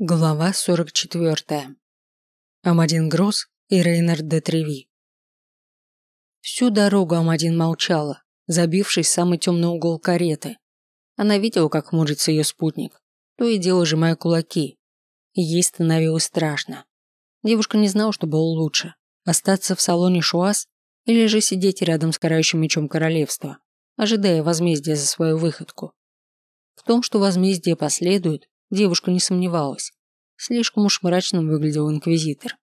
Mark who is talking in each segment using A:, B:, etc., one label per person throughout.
A: Глава 44. Амадин Гросс и Рейнард де Треви. Всю дорогу Амадин молчала, забившись в самый темный угол кареты. Она видела, как хмурится ее спутник, то и дело сжимая кулаки. Ей становилось страшно. Девушка не знала, что было лучше – остаться в салоне Шуаз или же сидеть рядом с карающим мечом королевства, ожидая возмездия за свою выходку. В том, что возмездие последует, Девушка не сомневалась. Слишком уж мрачным выглядел инквизитор.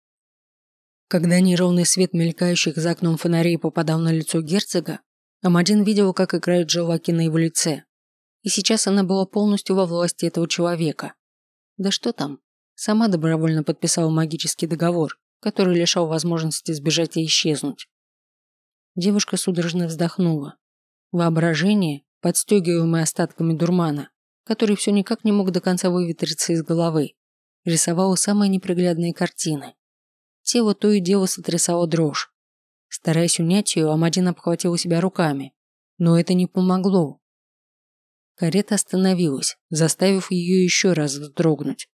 A: Когда неровный свет мелькающих за окном фонарей попадал на лицо герцога, Амадин видела, как играют желваки на его лице. И сейчас она была полностью во власти этого человека. Да что там, сама добровольно подписала магический договор, который лишал возможности сбежать и исчезнуть. Девушка судорожно вздохнула. Воображение, подстегиваемое остатками дурмана, который все никак не мог до конца выветриться из головы, рисовал самые неприглядные картины. Тело то и дело сотрясало дрожь. Стараясь унять ее, Амадин обхватил себя руками, но это не помогло. Карета остановилась, заставив ее еще раз вздрогнуть.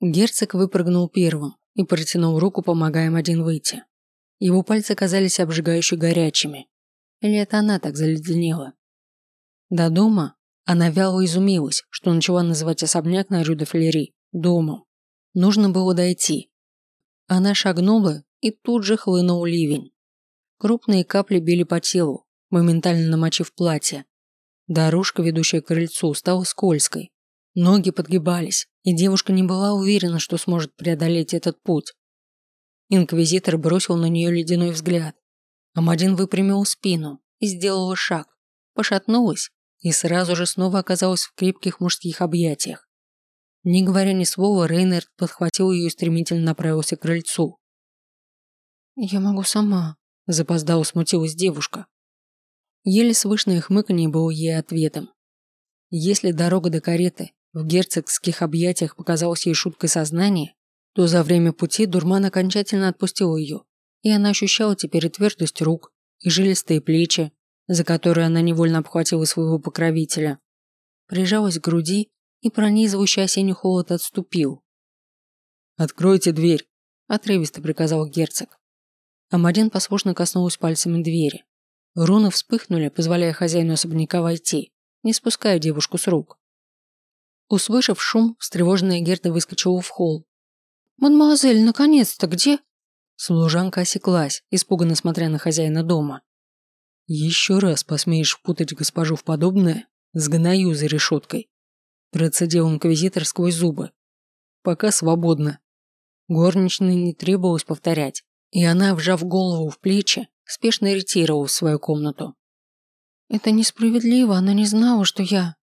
A: Герцог выпрыгнул первым и протянул руку, помогая Амадин выйти. Его пальцы казались обжигающе горячими. Или это она так заледенела? До дома она вяло изумилась, что начала называть особняк на Рю де Флери домом. Нужно было дойти. Она шагнула, и тут же хлынул ливень. Крупные капли били по телу, моментально намочив платье. Дорожка, ведущая к крыльцу, стала скользкой. Ноги подгибались, и девушка не была уверена, что сможет преодолеть этот путь. Инквизитор бросил на нее ледяной взгляд. Амадин выпрямил спину и сделала шаг. Пошатнулась и сразу же снова оказалась в крепких мужских объятиях. Не говоря ни слова, Рейнер подхватил ее и стремительно направился к крыльцу. «Я могу сама», – запоздало смутилась девушка. Еле слышное хмыканье было ей ответом. Если дорога до кареты в герцогских объятиях показалась ей шуткой сознания, то за время пути дурман окончательно отпустил ее, и она ощущала теперь и твердость рук, и жилистые плечи, за которую она невольно обхватила своего покровителя, прижалась к груди и пронизывающий осенний холод отступил. «Откройте дверь», – отрывисто приказал герцог. Амадин послушно коснулась пальцами двери. Руны вспыхнули, позволяя хозяину особняка войти, не спуская девушку с рук. Услышав шум, встревоженная Герда выскочила в холл. «Мадемуазель, наконец-то где?» Служанка осеклась, испуганно смотря на хозяина дома. «Еще раз посмеешь впутать госпожу в подобное, сгною за решеткой», процедил инквизитор сквозь зубы. «Пока свободно». Горничной не требовалось повторять, и она, вжав голову в плечи, спешно ретировала в свою комнату. «Это несправедливо, она не знала, что я...»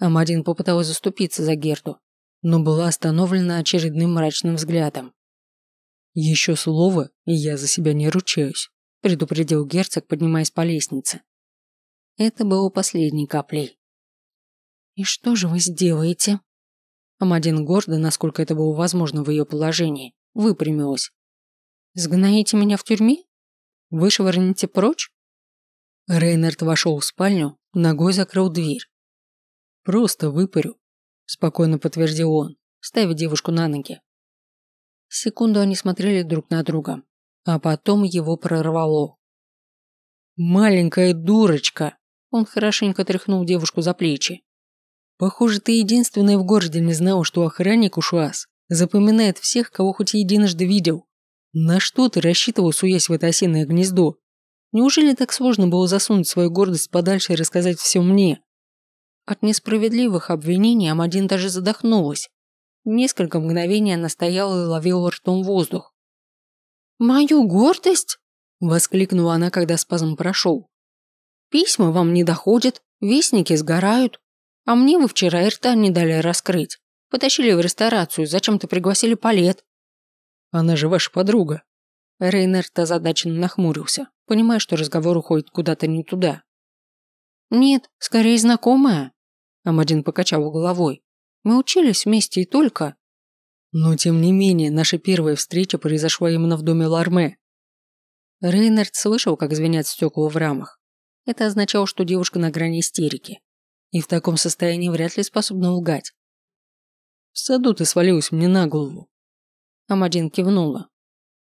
A: Амадин попыталась заступиться за Герду, но была остановлена очередным мрачным взглядом. «Еще слово, и я за себя не ручаюсь» предупредил герцог, поднимаясь по лестнице. Это было последней каплей. «И что же вы сделаете?» Амадин гордо, насколько это было возможно в ее положении, выпрямилась. «Сгноите меня в тюрьме? Вышвырните прочь?» Рейнард вошел в спальню, ногой закрыл дверь. «Просто выпарю», – спокойно подтвердил он, ставя девушку на ноги. Секунду они смотрели друг на друга, а потом его прорвало. «Маленькая дурочка!» Он хорошенько тряхнул девушку за плечи. «Похоже, ты единственная в городе не знала, что охранник Ушуас запоминает всех, кого хоть единожды видел. На что ты рассчитывал, суясь в это осиное гнездо? Неужели так сложно было засунуть свою гордость подальше и рассказать все мне?» От несправедливых обвинений Амадин даже задохнулась. Несколько мгновений она стояла и ловила ртом воздух, «Мою гордость?» – воскликнула она, когда спазм прошел. «Письма вам не доходят, вестники сгорают, а мне вы вчера и рта не дали раскрыть. Потащили в ресторацию, зачем-то пригласили Палет». «Она же ваша подруга». Рейнерт озадаченно нахмурился, понимая, что разговор уходит куда-то не туда. «Нет, скорее знакомая», – Амадин покачал головой. «Мы учились вместе и только...» Но тем не менее, наша первая встреча произошла именно в доме Ларме. Рейнард слышал, как звенят стекла в рамах. Это означало, что девушка на грани истерики. И в таком состоянии вряд ли способна лгать. В саду ты свалилась мне на голову. Амадин кивнула.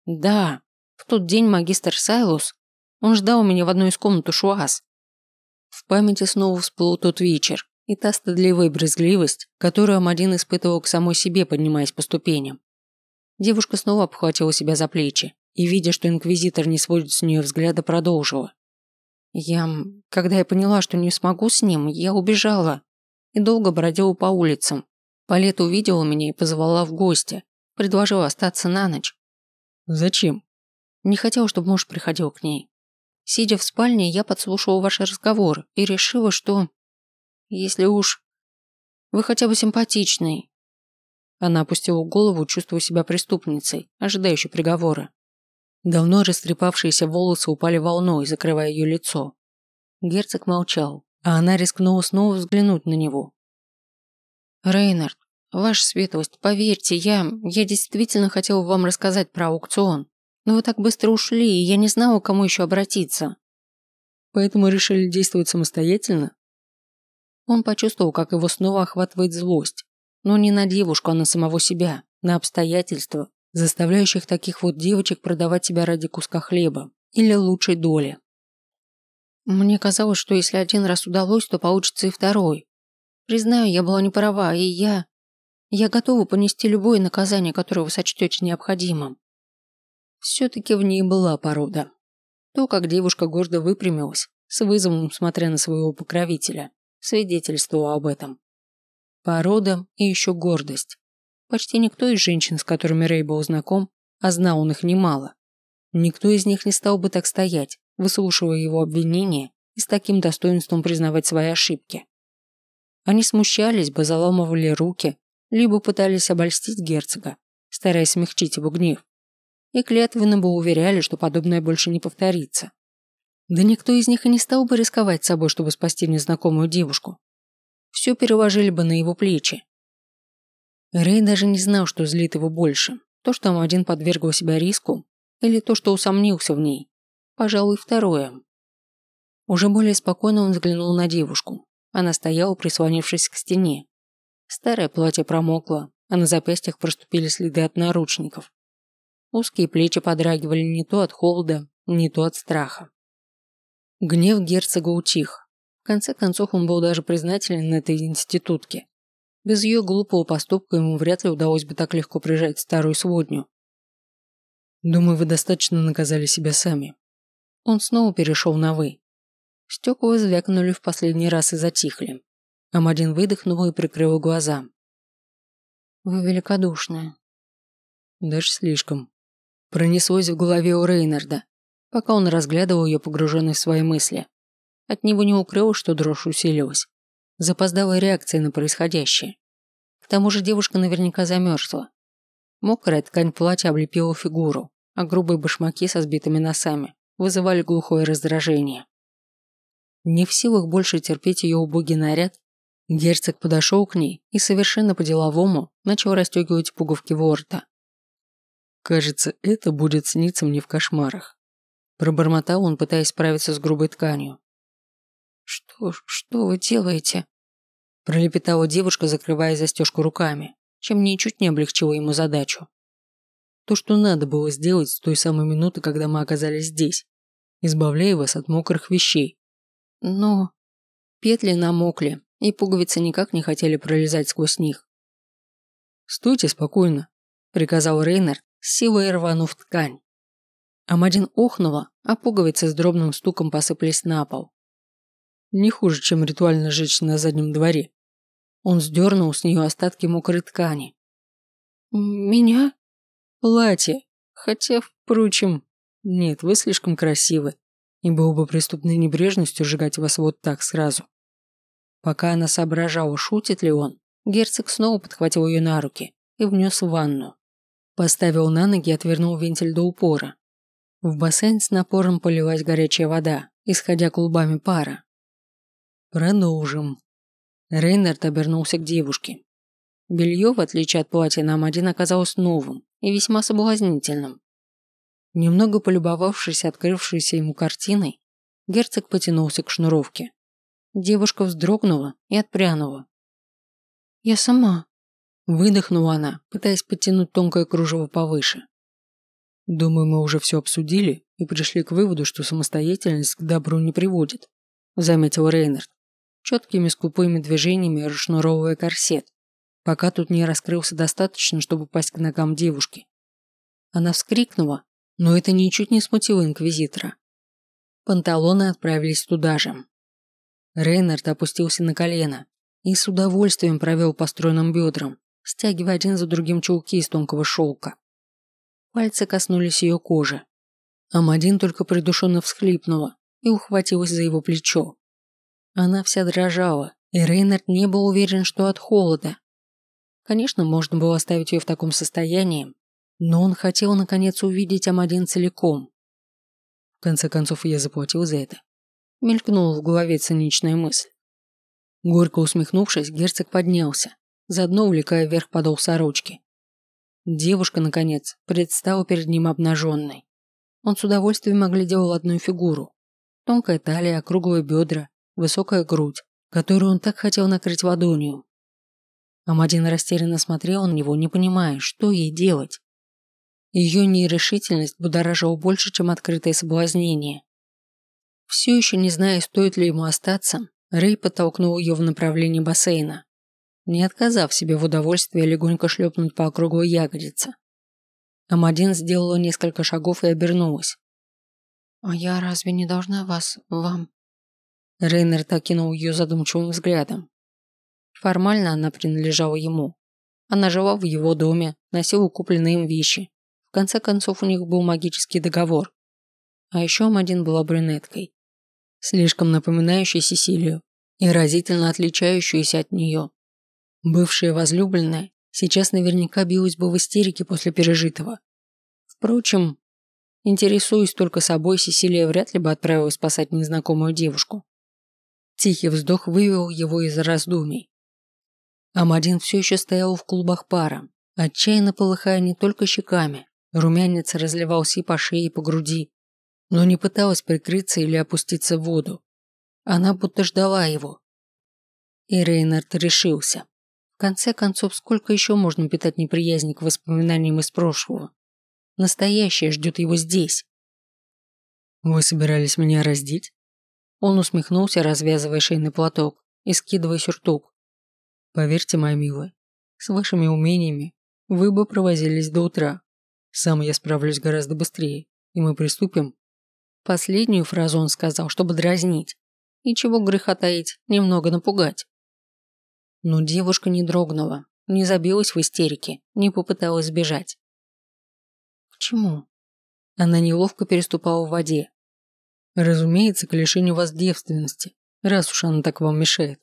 A: Да, в тот день магистр Сайлус, он ждал меня в одной из комнат у Шуаз. В памяти снова всплыл тот вечер и та стыдливая брезгливость, которую Амадин испытывал к самой себе, поднимаясь по ступеням. Девушка снова обхватила себя за плечи и, видя, что инквизитор не сводит с нее взгляда, продолжила. Я, когда я поняла, что не смогу с ним, я убежала и долго бродила по улицам. Палета увидела меня и позвала в гости, предложила остаться на ночь. Зачем? Не хотела, чтобы муж приходил к ней. Сидя в спальне, я подслушала ваш разговор и решила, что... Если уж... Вы хотя бы симпатичный. Она опустила голову, чувствуя себя преступницей, ожидающей приговора. Давно растрепавшиеся волосы упали волной, закрывая ее лицо. Герцог молчал, а она рискнула снова взглянуть на него. «Рейнард, ваша светлость, поверьте, я... я действительно хотела вам рассказать про аукцион, но вы так быстро ушли, и я не знала, к кому еще обратиться». «Поэтому решили действовать самостоятельно?» Он почувствовал, как его снова охватывает злость, но не на девушку, а на самого себя, на обстоятельства, заставляющих таких вот девочек продавать себя ради куска хлеба или лучшей доли. Мне казалось, что если один раз удалось, то получится и второй. Признаю, я была не права, и я... Я готова понести любое наказание, которое вы сочтете необходимым. Все-таки в ней была порода. То, как девушка гордо выпрямилась, с вызовом смотря на своего покровителя, свидетельствовало об этом. Порода и еще гордость. Почти никто из женщин, с которыми Рэй был знаком, а знал он их немало, никто из них не стал бы так стоять, выслушивая его обвинения и с таким достоинством признавать свои ошибки. Они смущались бы, заламывали руки, либо пытались обольстить герцога, стараясь смягчить его гнев, и клятвенно бы уверяли, что подобное больше не повторится. Да никто из них и не стал бы рисковать собой, чтобы спасти незнакомую девушку. Все переложили бы на его плечи, Рэй даже не знал, что злит его больше. То, что Амадин подвергал себя риску, или то, что усомнился в ней. Пожалуй, второе. Уже более спокойно он взглянул на девушку. Она стояла, прислонившись к стене. Старое платье промокло, а на запястьях проступили следы от наручников. Узкие плечи подрагивали не то от холода, не то от страха. Гнев герцога утих. В конце концов, он был даже признателен этой институтке. Без ее глупого поступка ему вряд ли удалось бы так легко прижать старую сводню. Думаю, вы достаточно наказали себя сами. Он снова перешел на «вы». Стекла звякнули в последний раз и затихли. Амадин выдохнул и прикрыл глаза. «Вы великодушная». Даже слишком. Пронеслось в голове у Рейнарда, пока он разглядывал ее погруженной в свои мысли. От него не укрылось, что дрожь усилилась запоздалая реакция на происходящее. К тому же девушка наверняка замерзла. Мокрая ткань платья облепила фигуру, а грубые башмаки со сбитыми носами вызывали глухое раздражение. Не в силах больше терпеть ее убогий наряд, герцог подошел к ней и совершенно по-деловому начал расстегивать пуговки ворота. «Кажется, это будет сниться мне в кошмарах», пробормотал он, пытаясь справиться с грубой тканью. «Что, что вы делаете?» Пролепетала девушка, закрывая застежку руками, чем ничуть не облегчило ему задачу. То, что надо было сделать с той самой минуты, когда мы оказались здесь, избавляя вас от мокрых вещей. Но петли намокли, и пуговицы никак не хотели пролезать сквозь них. «Стойте спокойно», – приказал Рейнер, силой рванув ткань. Амадин охнула, а пуговицы с дробным стуком посыпались на пол. Не хуже, чем ритуально жечь на заднем дворе. Он сдернул с нее остатки мокрой ткани. «Меня?» «Платье. Хотя, впрочем, нет, вы слишком красивы, и было бы преступной небрежностью сжигать вас вот так сразу». Пока она соображала, шутит ли он, герцог снова подхватил ее на руки и внес в ванну. Поставил на ноги и отвернул вентиль до упора. В бассейн с напором полилась горячая вода, исходя клубами пара. Продолжим. Рейнард обернулся к девушке. Белье, в отличие от платья нам один, оказалось новым и весьма соблазнительным. Немного полюбовавшись открывшейся ему картиной, герцог потянулся к шнуровке. Девушка вздрогнула и отпрянула. «Я сама». Выдохнула она, пытаясь подтянуть тонкое кружево повыше.
B: Думаю, мы уже все обсудили и пришли к выводу, что самостоятельность к добру не приводит, заметил Рейнард, четкими скупыми движениями расшнуровывая корсет, пока тут не раскрылся достаточно, чтобы пасть к ногам девушки. Она вскрикнула, но это ничуть не смутило инквизитора. Панталоны отправились туда же. Рейнард опустился на колено и с удовольствием провел по стройным бедрам, стягивая один за другим чулки из тонкого шелка. Пальцы коснулись ее кожи. Амадин только придушенно всхлипнула и ухватилась за его плечо. Она вся дрожала, и Рейнард не был уверен, что от холода. Конечно, можно было оставить ее в таком состоянии, но он хотел наконец увидеть Амадин целиком. В конце концов, я заплатил за это. Мелькнула в голове циничная мысль. Горько усмехнувшись, герцог поднялся, заодно увлекая вверх подол сорочки. Девушка, наконец, предстала перед ним обнаженной. Он с удовольствием оглядел одну фигуру. Тонкая талия, округлые бедра, высокая грудь, которую он так хотел накрыть ладонью. Амадин растерянно смотрел на него, не понимая, что ей делать. Ее нерешительность будоражила больше, чем открытое соблазнение. Все еще не зная, стоит ли ему остаться, Рэй подтолкнул ее в направлении бассейна не отказав себе в удовольствии легонько шлепнуть по округлой ягодице. Амадин сделала несколько шагов и обернулась.
C: «А я разве не должна вас, вам?»
A: Рейнер окинул ее задумчивым взглядом. Формально она принадлежала ему. Она жила в его доме, носила купленные им вещи. В конце концов, у них был магический договор. А еще Амадин была брюнеткой. Слишком напоминающей Сесилию и разительно отличающуюся от нее. Бывшая возлюбленная сейчас наверняка билась бы в истерике после пережитого. Впрочем, интересуясь только собой, Сесилия вряд ли бы отправилась спасать незнакомую девушку. Тихий вздох вывел его из раздумий. Амадин все еще стоял в клубах пара, отчаянно полыхая не только щеками, румянец разливался и по шее, и по груди, но не пыталась прикрыться или опуститься в воду. Она будто ждала его. И Рейнард решился. В конце концов, сколько еще можно питать неприязнь к воспоминаниям из прошлого? Настоящее ждет его здесь.
B: «Вы собирались меня раздеть?»
A: Он усмехнулся, развязывая шейный платок и скидывая сюртук.
B: «Поверьте, моя милая, с вашими умениями вы бы провозились до утра. Сам я справлюсь гораздо быстрее, и мы приступим».
A: Последнюю фразу он сказал, чтобы дразнить. И чего греха таить, немного напугать. Но девушка не дрогнула, не забилась в истерике, не попыталась сбежать.
C: К чему?
A: Она неловко переступала в воде.
B: Разумеется, к лишению вас девственности, раз уж она так вам мешает.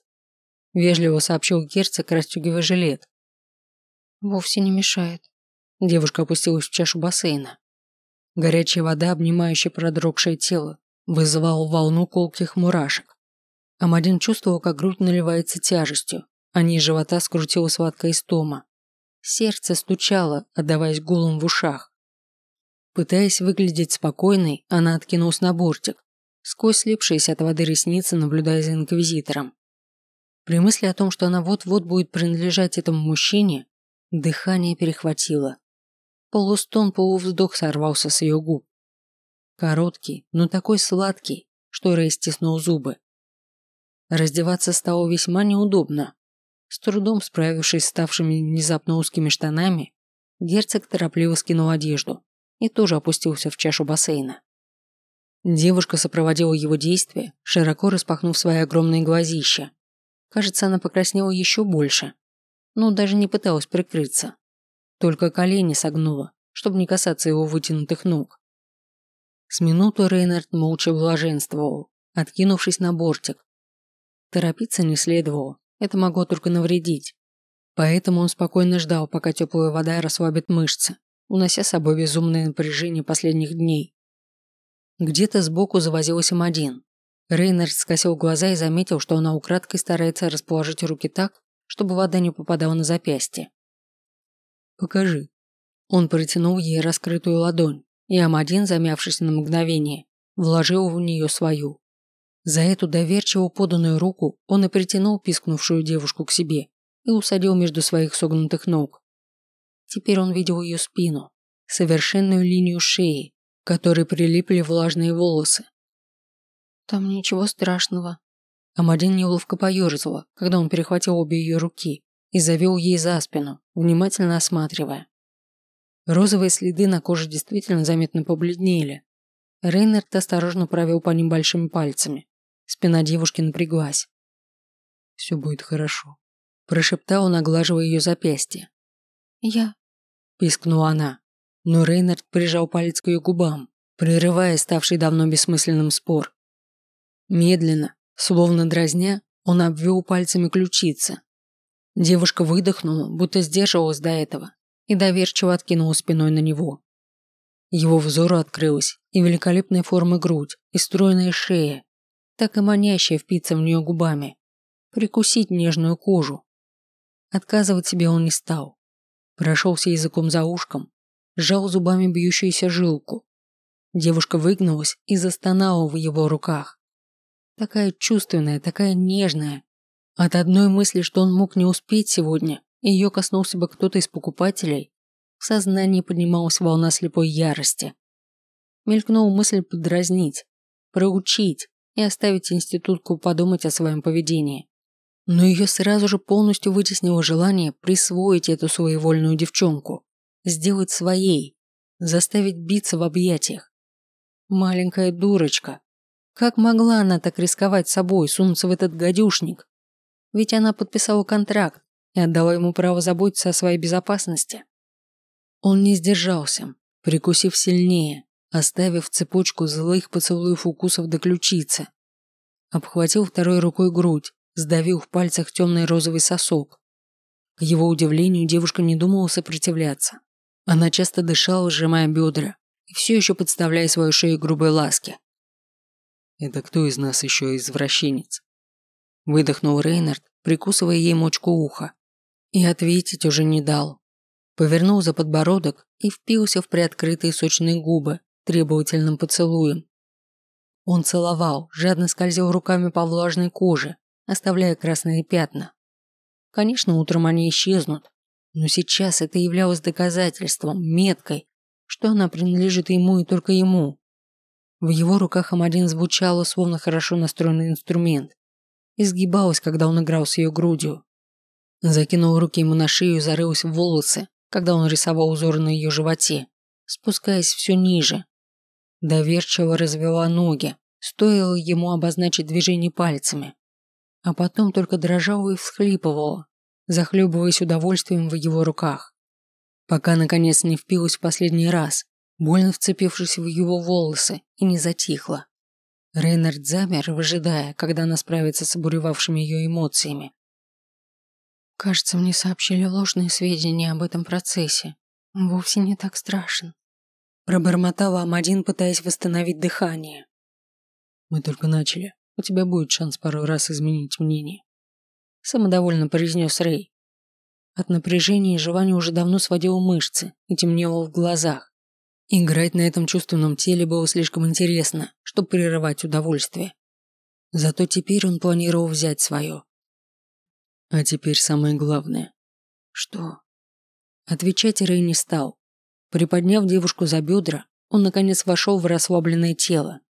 B: Вежливо сообщил герцог, расстегивая жилет.
C: Вовсе не мешает.
A: Девушка опустилась в чашу бассейна. Горячая вода, обнимающая продрогшее тело, вызывала волну колких мурашек. Амадин чувствовал, как грудь наливается тяжестью, а низ живота скрутила сладкая истома. Сердце стучало, отдаваясь гулом в ушах. Пытаясь выглядеть спокойной, она откинулась на бортик, сквозь слипшиеся от воды ресницы, наблюдая за инквизитором. При мысли о том, что она вот-вот будет принадлежать этому мужчине, дыхание перехватило. Полустон, полувздох сорвался с ее губ. Короткий, но такой сладкий, что Рэй стиснул зубы. Раздеваться стало весьма неудобно. С трудом справившись с ставшими внезапно узкими штанами, герцог торопливо скинул одежду и тоже опустился в чашу бассейна. Девушка сопроводила его действия, широко распахнув свои огромные глазища. Кажется, она покраснела еще больше, но даже не пыталась прикрыться. Только колени согнула, чтобы не касаться его вытянутых ног. С минуту Рейнард молча блаженствовал, откинувшись на бортик. Торопиться не следовало, это могло только навредить. Поэтому он спокойно ждал, пока теплая вода расслабит мышцы, унося с собой безумное напряжение последних дней. Где-то сбоку завозилась им один. Рейнард скосил глаза и заметил, что она украдкой старается расположить руки так, чтобы вода не попадала на запястье.
B: «Покажи».
A: Он протянул ей раскрытую ладонь, и Амадин, замявшись на мгновение, вложил в нее свою. За эту доверчиво поданную руку он и притянул пискнувшую девушку к себе и усадил между своих согнутых ног. Теперь он видел ее спину, совершенную линию шеи, к которой прилипли влажные волосы.
C: «Там ничего страшного».
A: Амадин неловко поерзала, когда он перехватил обе ее руки и завел ей за спину, внимательно осматривая. Розовые следы на коже действительно заметно побледнели. Рейнард осторожно провел по ним большими пальцами. Спина девушки напряглась. «Все будет хорошо», – прошептал он, оглаживая ее запястье.
C: «Я...»
A: – пискнула она. Но Рейнард прижал палец к ее губам, прерывая ставший давно бессмысленным спор. Медленно, словно дразня, он обвел пальцами ключицы. Девушка выдохнула, будто сдерживалась до этого, и доверчиво откинула спиной на него. Его взору открылась и великолепной формы грудь, и стройная шея, так и манящая впиться в нее губами, прикусить нежную кожу. Отказывать себе он не стал. Прошелся языком за ушком, сжал зубами бьющуюся жилку. Девушка выгнулась и застонала в его руках. Такая чувственная, такая нежная. От одной мысли, что он мог не успеть сегодня, и ее коснулся бы кто-то из покупателей, в сознании поднималась волна слепой ярости. Мелькнула мысль подразнить, проучить и оставить институтку подумать о своем поведении. Но ее сразу же полностью вытеснило желание присвоить эту своевольную девчонку сделать своей, заставить биться в объятиях. Маленькая дурочка. Как могла она так рисковать собой, сунуться в этот гадюшник? Ведь она подписала контракт и отдала ему право заботиться о своей безопасности. Он не сдержался, прикусив сильнее, оставив цепочку злых поцелуев укусов до ключицы. Обхватил второй рукой грудь, сдавил в пальцах темный розовый сосок. К его удивлению, девушка не думала сопротивляться. Она часто дышала, сжимая бедра, и все еще подставляя свою шею грубой ласке. «Это кто из нас еще извращенец?» Выдохнул Рейнард, прикусывая ей мочку уха. И ответить уже не дал. Повернул за подбородок и впился в приоткрытые сочные губы требовательным поцелуем. Он целовал, жадно скользил руками по влажной коже, оставляя красные пятна. Конечно, утром они исчезнут, но сейчас это являлось доказательством, меткой, что она принадлежит ему и только ему. В его руках Амадин звучало, словно хорошо настроенный инструмент. Изгибалась, когда он играл с ее грудью. Закинул руки ему на шею и зарылась в волосы, когда он рисовал узоры на ее животе, спускаясь все ниже. Доверчиво развела ноги, стоило ему обозначить движение пальцами. А потом только дрожала и всхлипывала, захлебываясь удовольствием в его руках. Пока, наконец, не впилась в последний раз, больно вцепившись в его волосы, и не затихла. Рейнард замер, выжидая, когда она справится с обуревавшими ее эмоциями.
C: «Кажется, мне сообщили ложные сведения об этом процессе. Вовсе не так страшен».
A: Пробормотала Амадин, пытаясь восстановить дыхание. «Мы только начали. У тебя будет шанс пару раз изменить мнение самодовольно произнес Рэй. От напряжения и желания уже давно сводило мышцы и темнело в глазах. Играть на этом чувственном теле было слишком интересно, чтобы прерывать удовольствие. Зато теперь он планировал взять свое. А теперь самое главное.
C: Что?
A: Отвечать Рэй не стал. Приподняв девушку за бедра, он наконец вошел в расслабленное тело.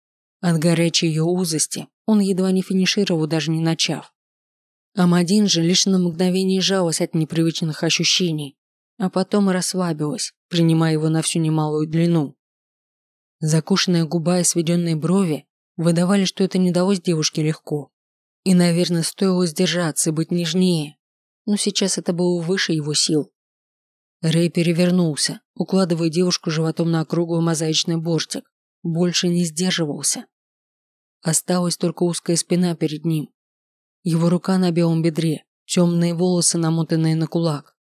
A: От горячей ее узости он едва не финишировал, даже не начав. Амадин же лишь на мгновение жалась от непривычных ощущений, а потом расслабилась, принимая его на всю немалую длину. Закушенная губа и сведенные брови выдавали, что это не далось девушке легко. И, наверное, стоило сдержаться и быть нежнее, но сейчас это было выше его сил. Рэй перевернулся, укладывая девушку животом на округлый мозаичный бортик. Больше не сдерживался. Осталась только узкая спина перед ним, его рука на белом бедре, темные волосы, намотанные на кулак.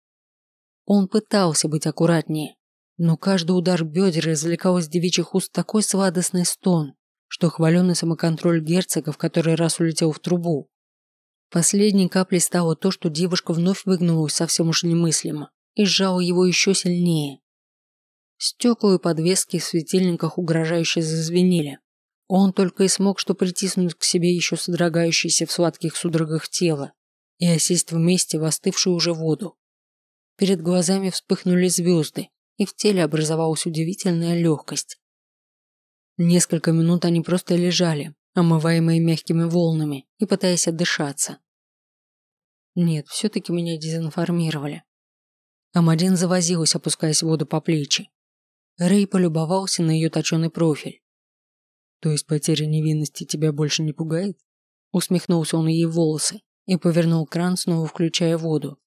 A: Он пытался быть аккуратнее, но каждый удар бедер извлекал из девичьих уст такой сладостный стон, что хваленый самоконтроль герцога в который раз улетел в трубу. Последней каплей стало то, что девушка вновь выгнулась совсем уж немыслимо и сжала его еще сильнее. Стекла и подвески в светильниках угрожающе зазвенели. Он только и смог что притиснуть к себе еще содрогающееся в сладких судорогах тело и осесть вместе в остывшую уже воду. Перед глазами вспыхнули звезды, и в теле образовалась удивительная легкость. Несколько минут они просто лежали, омываемые мягкими волнами и пытаясь отдышаться. Нет, все-таки меня дезинформировали. Амадин завозилась, опускаясь в воду по плечи. Рэй полюбовался на ее точеный профиль. «То есть потеря невинности тебя больше не пугает?» Усмехнулся он ей в волосы и повернул кран, снова включая воду.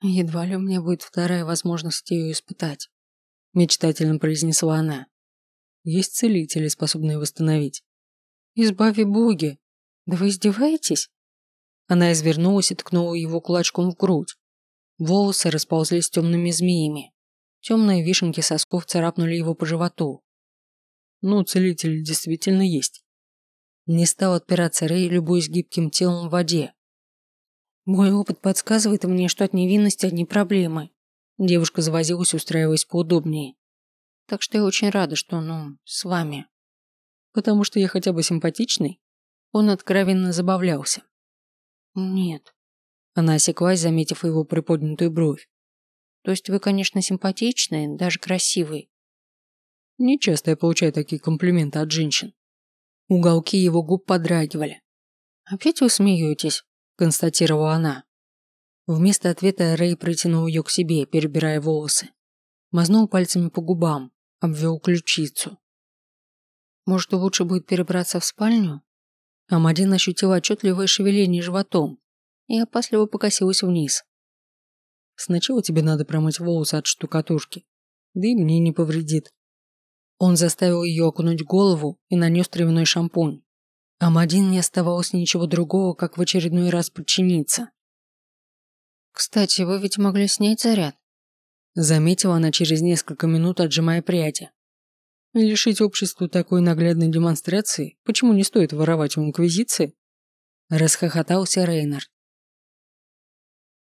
C: «Едва ли у меня будет вторая возможность ее испытать»,
A: мечтательно произнесла она. «Есть целители, способные восстановить».
C: «Избави боги! Да вы издеваетесь?»
A: Она извернулась и ткнула его кулачком в грудь. Волосы расползлись темными змеями. Темные вишенки сосков царапнули его по животу. Ну, целитель действительно есть. Не стал отпираться Рэй, любуясь гибким телом в воде.
C: Мой опыт подсказывает мне, что от невинности одни проблемы.
A: Девушка завозилась, устраиваясь поудобнее.
C: Так что я очень рада, что, ну, с вами.
A: Потому что я хотя бы симпатичный? Он откровенно забавлялся.
C: Нет.
A: Она осеклась, заметив его приподнятую бровь.
C: То есть вы, конечно, симпатичный, даже красивый.
A: Не часто я получаю такие комплименты от женщин. Уголки его губ подрагивали.
C: «Опять вы смеетесь?» – констатировала она.
A: Вместо ответа Рэй притянул ее к себе, перебирая волосы. Мазнул пальцами по губам, обвел ключицу.
C: «Может, лучше будет перебраться в спальню?»
A: Амадин ощутила отчетливое шевеление животом и опасливо покосилась вниз. «Сначала тебе надо промыть волосы от штукатурки, да и мне не повредит». Он заставил ее окунуть голову и нанес травяной шампунь. Амадин не оставалось ничего другого, как в очередной раз подчиниться.
C: «Кстати, вы ведь могли снять заряд?»
A: Заметила она через несколько минут, отжимая пряди. Лишить общества такой наглядной демонстрации, почему не стоит воровать у Инквизиции? Расхохотался Рейнард.